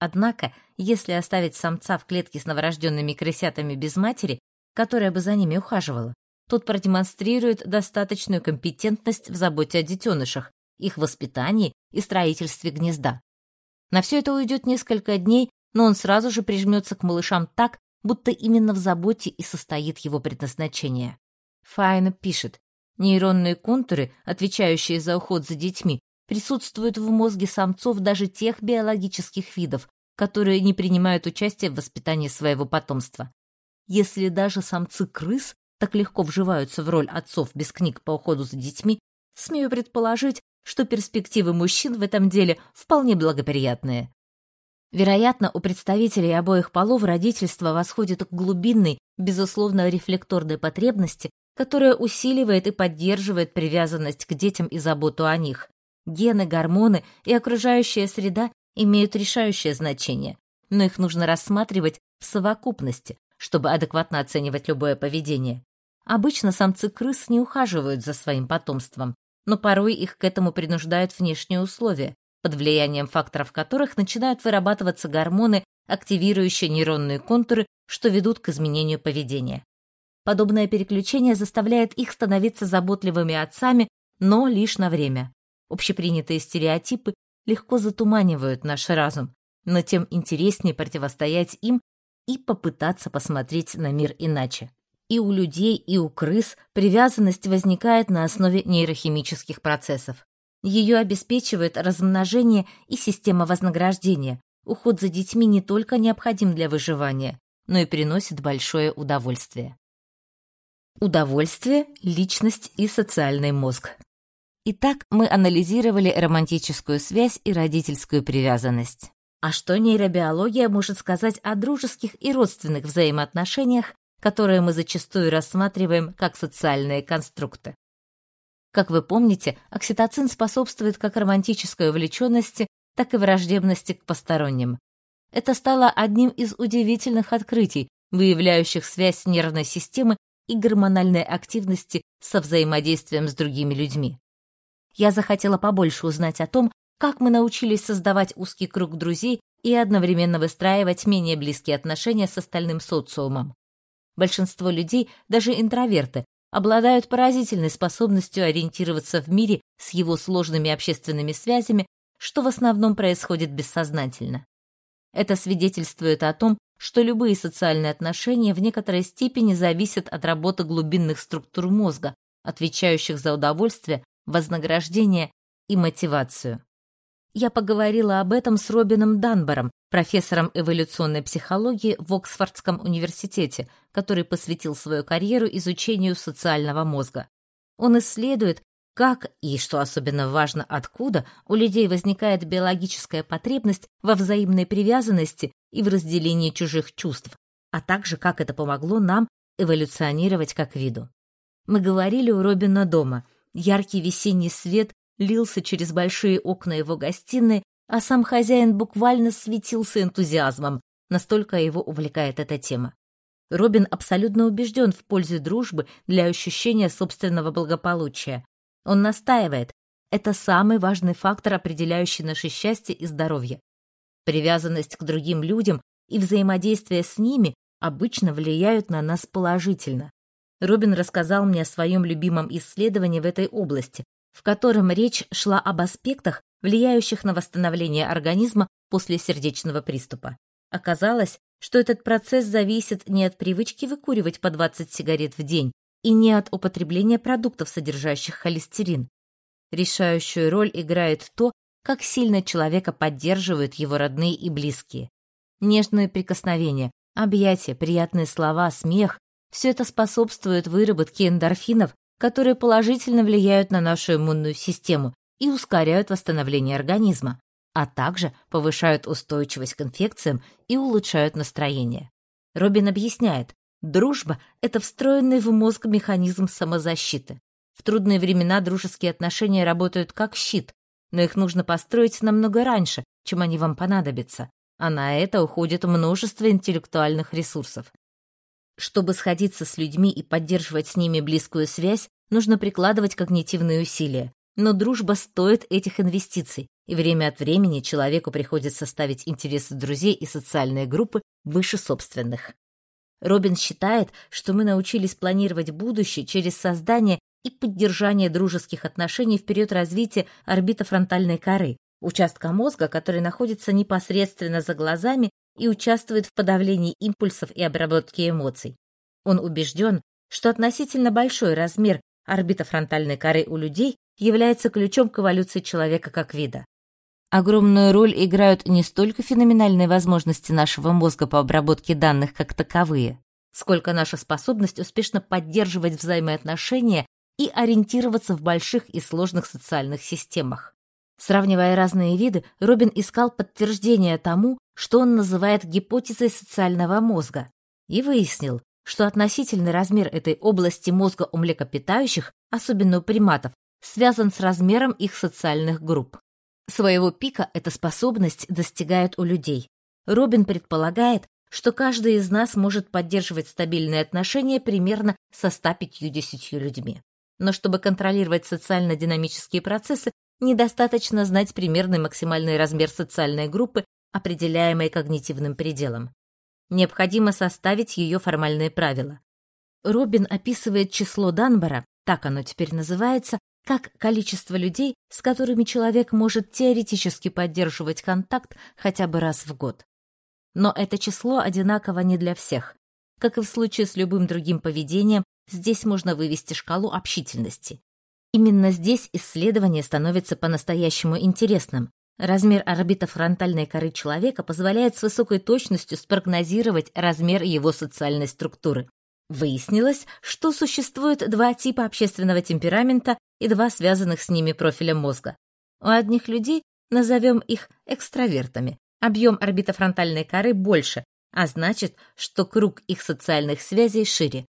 Однако, если оставить самца в клетке с новорожденными крысятами без матери, которая бы за ними ухаживала, тот продемонстрирует достаточную компетентность в заботе о детенышах, их воспитании и строительстве гнезда. На все это уйдет несколько дней, но он сразу же прижмется к малышам так, будто именно в заботе и состоит его предназначение. Файн пишет, нейронные контуры, отвечающие за уход за детьми, присутствуют в мозге самцов даже тех биологических видов, которые не принимают участие в воспитании своего потомства. Если даже самцы крыс так легко вживаются в роль отцов без книг по уходу за детьми, смею предположить, что перспективы мужчин в этом деле вполне благоприятные. Вероятно, у представителей обоих полов родительство восходит к глубинной, безусловно, рефлекторной потребности, которая усиливает и поддерживает привязанность к детям и заботу о них. Гены, гормоны и окружающая среда имеют решающее значение, но их нужно рассматривать в совокупности, чтобы адекватно оценивать любое поведение. Обычно самцы крыс не ухаживают за своим потомством, но порой их к этому принуждают внешние условия, под влиянием факторов которых начинают вырабатываться гормоны, активирующие нейронные контуры, что ведут к изменению поведения. Подобное переключение заставляет их становиться заботливыми отцами, но лишь на время. Общепринятые стереотипы легко затуманивают наш разум, но тем интереснее противостоять им и попытаться посмотреть на мир иначе. И у людей, и у крыс привязанность возникает на основе нейрохимических процессов. Ее обеспечивает размножение и система вознаграждения. Уход за детьми не только необходим для выживания, но и приносит большое удовольствие. Удовольствие, личность и социальный мозг. Итак, мы анализировали романтическую связь и родительскую привязанность. А что нейробиология может сказать о дружеских и родственных взаимоотношениях, которые мы зачастую рассматриваем как социальные конструкты? Как вы помните, окситоцин способствует как романтической увлеченности, так и враждебности к посторонним. Это стало одним из удивительных открытий, выявляющих связь нервной системы и гормональной активности со взаимодействием с другими людьми. Я захотела побольше узнать о том, как мы научились создавать узкий круг друзей и одновременно выстраивать менее близкие отношения с остальным социумом. Большинство людей, даже интроверты, обладают поразительной способностью ориентироваться в мире с его сложными общественными связями, что в основном происходит бессознательно. Это свидетельствует о том, что любые социальные отношения в некоторой степени зависят от работы глубинных структур мозга, отвечающих за удовольствие, вознаграждение и мотивацию. Я поговорила об этом с Робином Данбором, профессором эволюционной психологии в Оксфордском университете, который посвятил свою карьеру изучению социального мозга. Он исследует, как и, что особенно важно, откуда у людей возникает биологическая потребность во взаимной привязанности и в разделении чужих чувств, а также как это помогло нам эволюционировать как виду. Мы говорили у Робина дома, Яркий весенний свет лился через большие окна его гостиной, а сам хозяин буквально светился энтузиазмом, настолько его увлекает эта тема. Робин абсолютно убежден в пользе дружбы для ощущения собственного благополучия. Он настаивает, это самый важный фактор, определяющий наше счастье и здоровье. Привязанность к другим людям и взаимодействие с ними обычно влияют на нас положительно. Робин рассказал мне о своем любимом исследовании в этой области, в котором речь шла об аспектах, влияющих на восстановление организма после сердечного приступа. Оказалось, что этот процесс зависит не от привычки выкуривать по 20 сигарет в день и не от употребления продуктов, содержащих холестерин. Решающую роль играет то, как сильно человека поддерживают его родные и близкие. Нежные прикосновения, объятия, приятные слова, смех все это способствует выработке эндорфинов, которые положительно влияют на нашу иммунную систему и ускоряют восстановление организма, а также повышают устойчивость к инфекциям и улучшают настроение. Робин объясняет, дружба — это встроенный в мозг механизм самозащиты. В трудные времена дружеские отношения работают как щит, но их нужно построить намного раньше, чем они вам понадобятся, а на это уходит множество интеллектуальных ресурсов. Чтобы сходиться с людьми и поддерживать с ними близкую связь, нужно прикладывать когнитивные усилия. Но дружба стоит этих инвестиций, и время от времени человеку приходится ставить интересы друзей и социальные группы выше собственных. Робин считает, что мы научились планировать будущее через создание и поддержание дружеских отношений в период развития орбитофронтальной коры, участка мозга, который находится непосредственно за глазами и участвует в подавлении импульсов и обработке эмоций. Он убежден, что относительно большой размер орбитофронтальной коры у людей является ключом к эволюции человека как вида. Огромную роль играют не столько феноменальные возможности нашего мозга по обработке данных как таковые, сколько наша способность успешно поддерживать взаимоотношения и ориентироваться в больших и сложных социальных системах. Сравнивая разные виды, Робин искал подтверждение тому, что он называет гипотезой социального мозга, и выяснил, что относительный размер этой области мозга у млекопитающих, особенно у приматов, связан с размером их социальных групп. Своего пика эта способность достигает у людей. Робин предполагает, что каждый из нас может поддерживать стабильные отношения примерно со 150 людьми. Но чтобы контролировать социально-динамические процессы, недостаточно знать примерный максимальный размер социальной группы, определяемой когнитивным пределом. Необходимо составить ее формальные правила. Робин описывает число Данбора, так оно теперь называется, как количество людей, с которыми человек может теоретически поддерживать контакт хотя бы раз в год. Но это число одинаково не для всех. Как и в случае с любым другим поведением, здесь можно вывести шкалу общительности. Именно здесь исследование становится по-настоящему интересным. Размер орбитофронтальной коры человека позволяет с высокой точностью спрогнозировать размер его социальной структуры. Выяснилось, что существует два типа общественного темперамента и два связанных с ними профиля мозга. У одних людей, назовем их экстравертами, объем орбитофронтальной коры больше, а значит, что круг их социальных связей шире.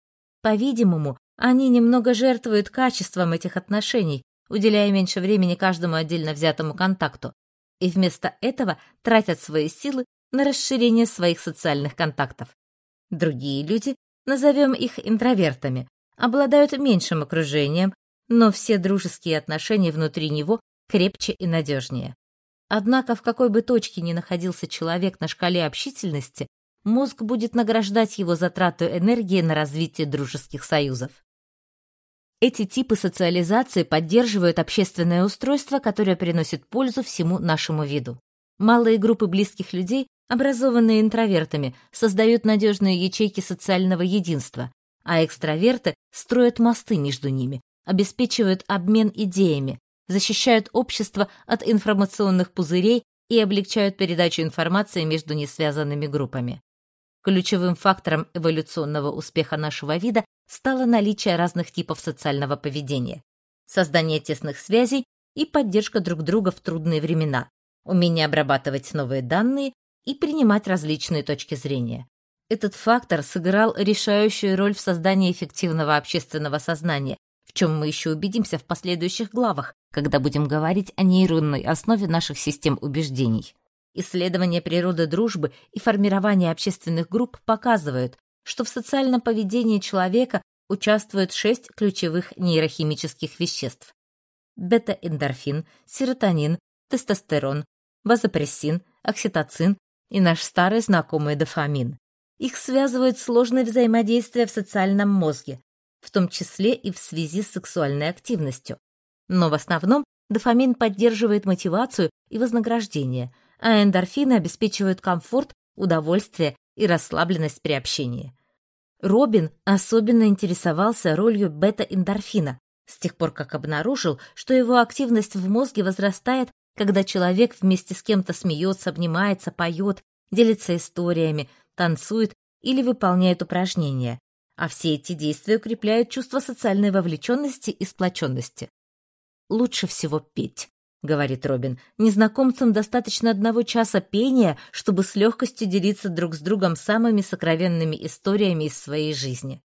По-видимому, они немного жертвуют качеством этих отношений, уделяя меньше времени каждому отдельно взятому контакту, и вместо этого тратят свои силы на расширение своих социальных контактов. Другие люди назовем их интровертами, обладают меньшим окружением, но все дружеские отношения внутри него крепче и надежнее. Однако в какой бы точке ни находился человек на шкале общительности, мозг будет награждать его затрату энергии на развитие дружеских союзов. Эти типы социализации поддерживают общественное устройство, которое приносит пользу всему нашему виду. Малые группы близких людей Образованные интровертами создают надежные ячейки социального единства, а экстраверты строят мосты между ними, обеспечивают обмен идеями, защищают общество от информационных пузырей и облегчают передачу информации между несвязанными группами. Ключевым фактором эволюционного успеха нашего вида стало наличие разных типов социального поведения, создание тесных связей и поддержка друг друга в трудные времена, умение обрабатывать новые данные и принимать различные точки зрения. Этот фактор сыграл решающую роль в создании эффективного общественного сознания, в чем мы еще убедимся в последующих главах, когда будем говорить о нейронной основе наших систем убеждений. Исследования природы дружбы и формирование общественных групп показывают, что в социальном поведении человека участвуют шесть ключевых нейрохимических веществ. Бета-эндорфин, серотонин, тестостерон, вазопрессин, окситоцин, и наш старый знакомый дофамин. Их связывает сложное взаимодействие в социальном мозге, в том числе и в связи с сексуальной активностью. Но в основном дофамин поддерживает мотивацию и вознаграждение, а эндорфины обеспечивают комфорт, удовольствие и расслабленность при общении. Робин особенно интересовался ролью бета-эндорфина с тех пор, как обнаружил, что его активность в мозге возрастает когда человек вместе с кем-то смеется, обнимается, поет, делится историями, танцует или выполняет упражнения. А все эти действия укрепляют чувство социальной вовлеченности и сплоченности. «Лучше всего петь», — говорит Робин. «Незнакомцам достаточно одного часа пения, чтобы с легкостью делиться друг с другом самыми сокровенными историями из своей жизни».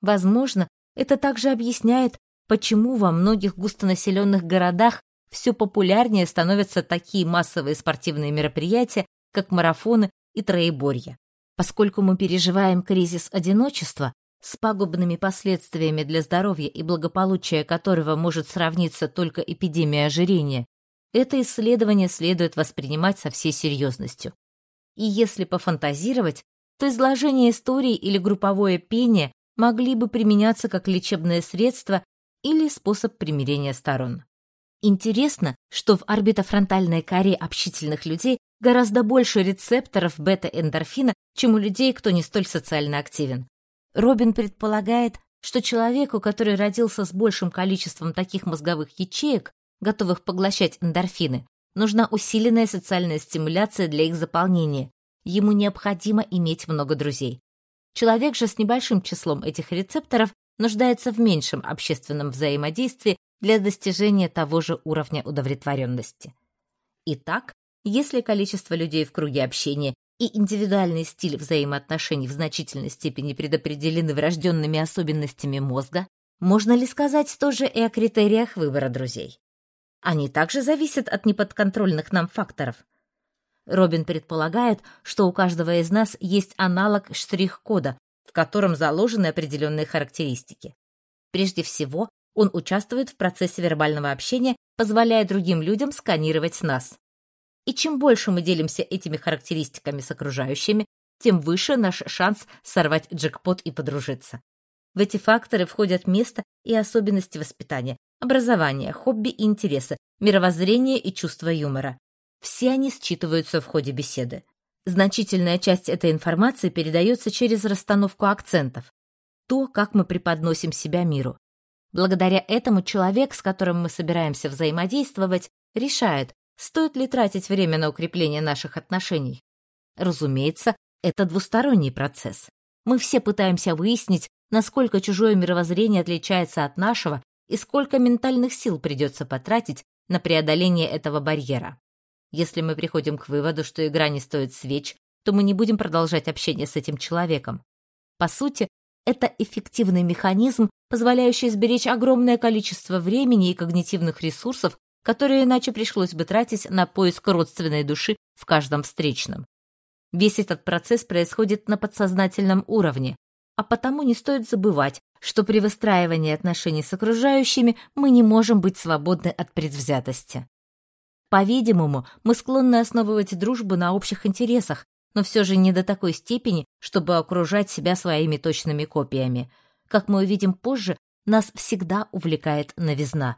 Возможно, это также объясняет, почему во многих густонаселенных городах все популярнее становятся такие массовые спортивные мероприятия, как марафоны и троеборья. Поскольку мы переживаем кризис одиночества, с пагубными последствиями для здоровья и благополучия которого может сравниться только эпидемия ожирения, это исследование следует воспринимать со всей серьезностью. И если пофантазировать, то изложение истории или групповое пение могли бы применяться как лечебное средство или способ примирения сторон. Интересно, что в орбитофронтальной коре общительных людей гораздо больше рецепторов бета-эндорфина, чем у людей, кто не столь социально активен. Робин предполагает, что человеку, который родился с большим количеством таких мозговых ячеек, готовых поглощать эндорфины, нужна усиленная социальная стимуляция для их заполнения. Ему необходимо иметь много друзей. Человек же с небольшим числом этих рецепторов нуждается в меньшем общественном взаимодействии для достижения того же уровня удовлетворенности. Итак, если количество людей в круге общения и индивидуальный стиль взаимоотношений в значительной степени предопределены врожденными особенностями мозга, можно ли сказать тоже и о критериях выбора друзей? Они также зависят от неподконтрольных нам факторов. Робин предполагает, что у каждого из нас есть аналог штрих-кода, в котором заложены определенные характеристики. Прежде всего, он участвует в процессе вербального общения, позволяя другим людям сканировать нас. И чем больше мы делимся этими характеристиками с окружающими, тем выше наш шанс сорвать джекпот и подружиться. В эти факторы входят место и особенности воспитания, образование, хобби и интересы, мировоззрение и чувство юмора. Все они считываются в ходе беседы. Значительная часть этой информации передается через расстановку акцентов. То, как мы преподносим себя миру. Благодаря этому человек, с которым мы собираемся взаимодействовать, решает, стоит ли тратить время на укрепление наших отношений. Разумеется, это двусторонний процесс. Мы все пытаемся выяснить, насколько чужое мировоззрение отличается от нашего и сколько ментальных сил придется потратить на преодоление этого барьера. Если мы приходим к выводу, что игра не стоит свеч, то мы не будем продолжать общение с этим человеком. По сути, это эффективный механизм, позволяющий сберечь огромное количество времени и когнитивных ресурсов, которые иначе пришлось бы тратить на поиск родственной души в каждом встречном. Весь этот процесс происходит на подсознательном уровне, а потому не стоит забывать, что при выстраивании отношений с окружающими мы не можем быть свободны от предвзятости. По-видимому, мы склонны основывать дружбу на общих интересах, но все же не до такой степени, чтобы окружать себя своими точными копиями. Как мы увидим позже, нас всегда увлекает новизна.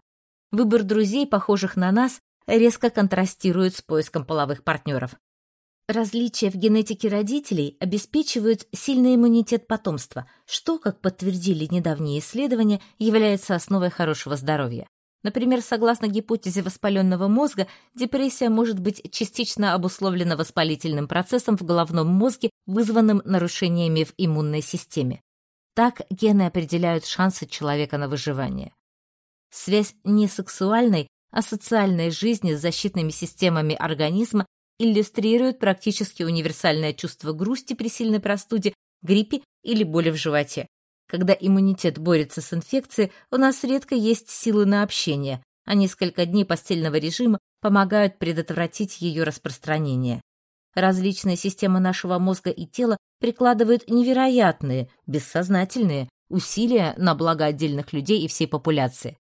Выбор друзей, похожих на нас, резко контрастирует с поиском половых партнеров. Различия в генетике родителей обеспечивают сильный иммунитет потомства, что, как подтвердили недавние исследования, является основой хорошего здоровья. Например, согласно гипотезе воспаленного мозга, депрессия может быть частично обусловлена воспалительным процессом в головном мозге, вызванным нарушениями в иммунной системе. Так гены определяют шансы человека на выживание. Связь не сексуальной, а социальной жизни с защитными системами организма иллюстрирует практически универсальное чувство грусти при сильной простуде, гриппе или боли в животе. Когда иммунитет борется с инфекцией, у нас редко есть силы на общение, а несколько дней постельного режима помогают предотвратить ее распространение. Различные системы нашего мозга и тела прикладывают невероятные, бессознательные усилия на благо отдельных людей и всей популяции.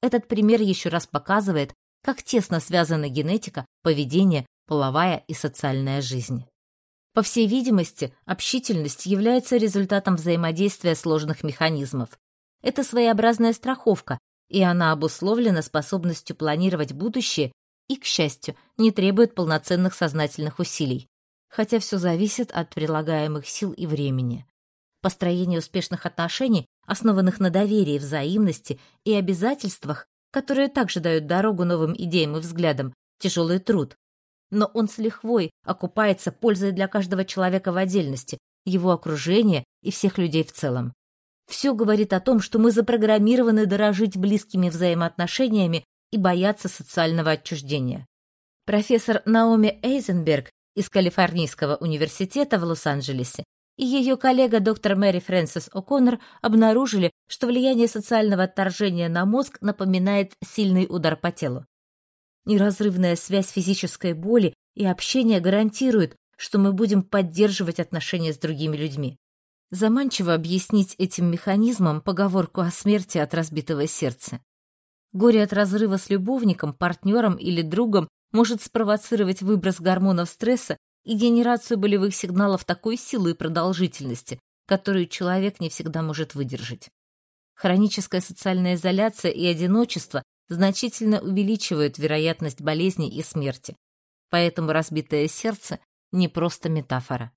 Этот пример еще раз показывает, как тесно связаны генетика, поведение, половая и социальная жизнь. По всей видимости, общительность является результатом взаимодействия сложных механизмов. Это своеобразная страховка, и она обусловлена способностью планировать будущее и, к счастью, не требует полноценных сознательных усилий, хотя все зависит от прилагаемых сил и времени. Построение успешных отношений, основанных на доверии, взаимности и обязательствах, которые также дают дорогу новым идеям и взглядам, тяжелый труд, но он с лихвой окупается пользой для каждого человека в отдельности, его окружения и всех людей в целом. Все говорит о том, что мы запрограммированы дорожить близкими взаимоотношениями и бояться социального отчуждения. Профессор Наоми Эйзенберг из Калифорнийского университета в Лос-Анджелесе и ее коллега доктор Мэри Фрэнсис О'Коннор обнаружили, что влияние социального отторжения на мозг напоминает сильный удар по телу. Неразрывная связь физической боли и общения гарантирует, что мы будем поддерживать отношения с другими людьми. Заманчиво объяснить этим механизмом поговорку о смерти от разбитого сердца. Горе от разрыва с любовником, партнером или другом может спровоцировать выброс гормонов стресса и генерацию болевых сигналов такой силы и продолжительности, которую человек не всегда может выдержать. Хроническая социальная изоляция и одиночество значительно увеличивают вероятность болезни и смерти. Поэтому разбитое сердце не просто метафора.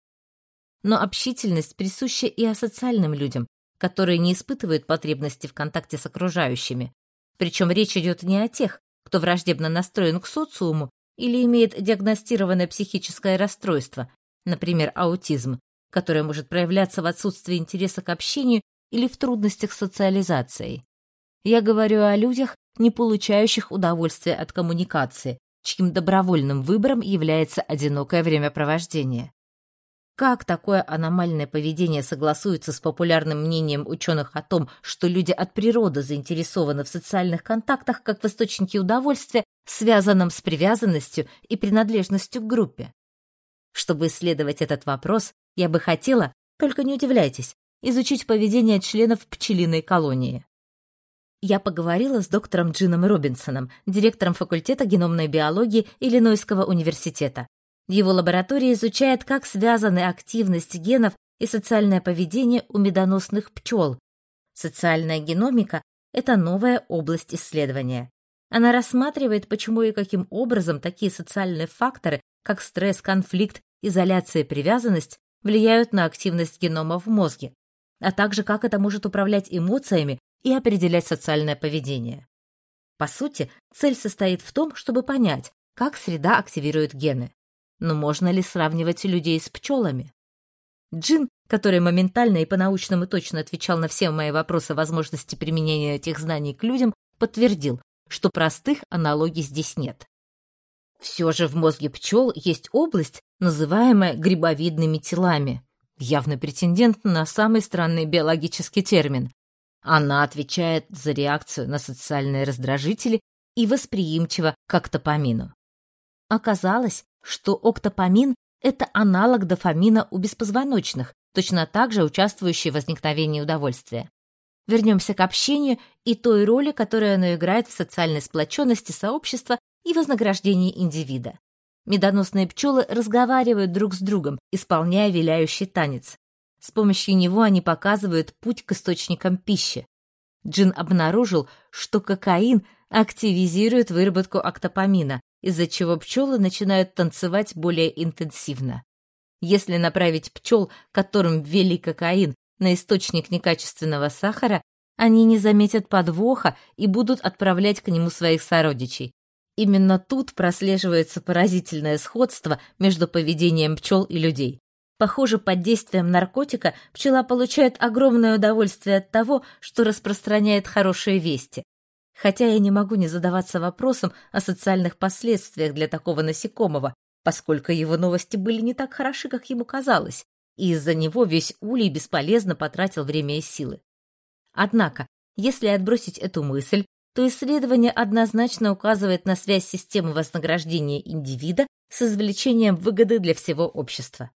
Но общительность присуща и асоциальным людям, которые не испытывают потребности в контакте с окружающими. Причем речь идет не о тех, кто враждебно настроен к социуму или имеет диагностированное психическое расстройство, например, аутизм, которое может проявляться в отсутствии интереса к общению или в трудностях с социализацией. Я говорю о людях, не получающих удовольствия от коммуникации, чьим добровольным выбором является одинокое времяпровождение. Как такое аномальное поведение согласуется с популярным мнением ученых о том, что люди от природы заинтересованы в социальных контактах как в источнике удовольствия, связанном с привязанностью и принадлежностью к группе? Чтобы исследовать этот вопрос, я бы хотела, только не удивляйтесь, изучить поведение членов пчелиной колонии. Я поговорила с доктором Джином Робинсоном, директором факультета геномной биологии Иллинойского университета. Его лаборатория изучает, как связаны активность генов и социальное поведение у медоносных пчел. Социальная геномика – это новая область исследования. Она рассматривает, почему и каким образом такие социальные факторы, как стресс, конфликт, изоляция привязанность, влияют на активность генома в мозге, а также как это может управлять эмоциями и определять социальное поведение. По сути, цель состоит в том, чтобы понять, как среда активирует гены. Но можно ли сравнивать людей с пчелами? Джин, который моментально и по-научному точно отвечал на все мои вопросы о возможности применения этих знаний к людям, подтвердил, что простых аналогий здесь нет. Все же в мозге пчел есть область, называемая грибовидными телами. Явный претендент на самый странный биологический термин. Она отвечает за реакцию на социальные раздражители и восприимчива к октопамину. Оказалось, что октопамин – это аналог дофамина у беспозвоночных, точно так же участвующий в возникновении удовольствия. Вернемся к общению и той роли, которую оно играет в социальной сплоченности сообщества и вознаграждении индивида. Медоносные пчелы разговаривают друг с другом, исполняя виляющий танец. С помощью него они показывают путь к источникам пищи. Джин обнаружил, что кокаин активизирует выработку октопамина, из-за чего пчелы начинают танцевать более интенсивно. Если направить пчел, которым ввели кокаин, на источник некачественного сахара, они не заметят подвоха и будут отправлять к нему своих сородичей. Именно тут прослеживается поразительное сходство между поведением пчел и людей. Похоже, под действием наркотика пчела получает огромное удовольствие от того, что распространяет хорошие вести. Хотя я не могу не задаваться вопросом о социальных последствиях для такого насекомого, поскольку его новости были не так хороши, как ему казалось, и из-за него весь улей бесполезно потратил время и силы. Однако, если отбросить эту мысль, то исследование однозначно указывает на связь системы вознаграждения индивида с извлечением выгоды для всего общества.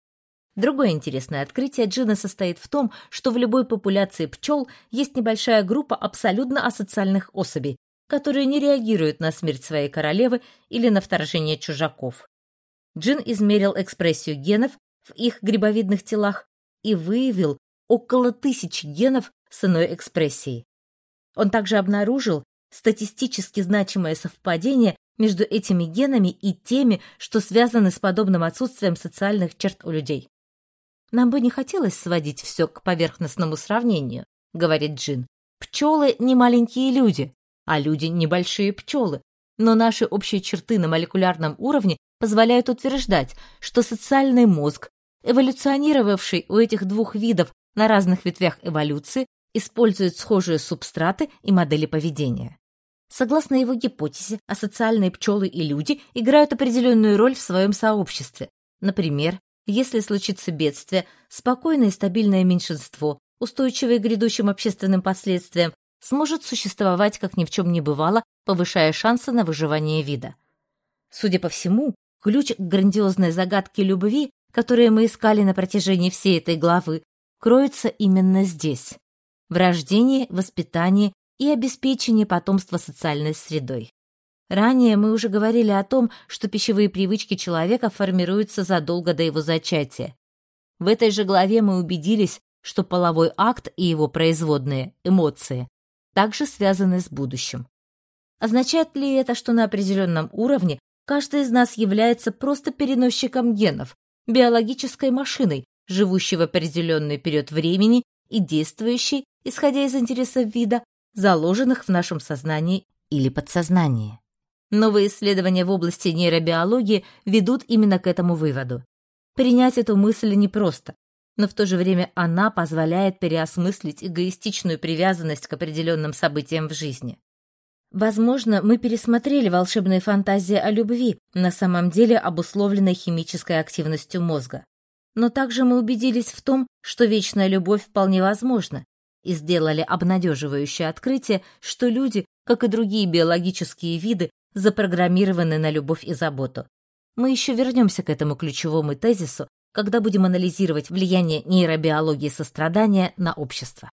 Другое интересное открытие Джина состоит в том, что в любой популяции пчел есть небольшая группа абсолютно асоциальных особей, которые не реагируют на смерть своей королевы или на вторжение чужаков. Джин измерил экспрессию генов в их грибовидных телах и выявил около тысячи генов с иной экспрессией. Он также обнаружил статистически значимое совпадение между этими генами и теми, что связаны с подобным отсутствием социальных черт у людей. Нам бы не хотелось сводить все к поверхностному сравнению, говорит Джин. Пчелы не маленькие люди, а люди небольшие пчелы. Но наши общие черты на молекулярном уровне позволяют утверждать, что социальный мозг, эволюционировавший у этих двух видов на разных ветвях эволюции, использует схожие субстраты и модели поведения. Согласно его гипотезе, асоциальные пчелы и люди играют определенную роль в своем сообществе. Например, если случится бедствие, спокойное и стабильное меньшинство, устойчивое к грядущим общественным последствиям, сможет существовать, как ни в чем не бывало, повышая шансы на выживание вида. Судя по всему, ключ к грандиозной загадке любви, которую мы искали на протяжении всей этой главы, кроется именно здесь – в рождении, воспитании и обеспечении потомства социальной средой. Ранее мы уже говорили о том, что пищевые привычки человека формируются задолго до его зачатия. В этой же главе мы убедились, что половой акт и его производные, эмоции, также связаны с будущим. Означает ли это, что на определенном уровне каждый из нас является просто переносчиком генов, биологической машиной, живущей в определенный период времени и действующей исходя из интересов вида, заложенных в нашем сознании или подсознании. Новые исследования в области нейробиологии ведут именно к этому выводу. Принять эту мысль непросто, но в то же время она позволяет переосмыслить эгоистичную привязанность к определенным событиям в жизни. Возможно, мы пересмотрели волшебные фантазии о любви, на самом деле обусловленной химической активностью мозга. Но также мы убедились в том, что вечная любовь вполне возможна, и сделали обнадеживающее открытие, что люди, как и другие биологические виды, запрограммированы на любовь и заботу. Мы еще вернемся к этому ключевому тезису, когда будем анализировать влияние нейробиологии сострадания на общество.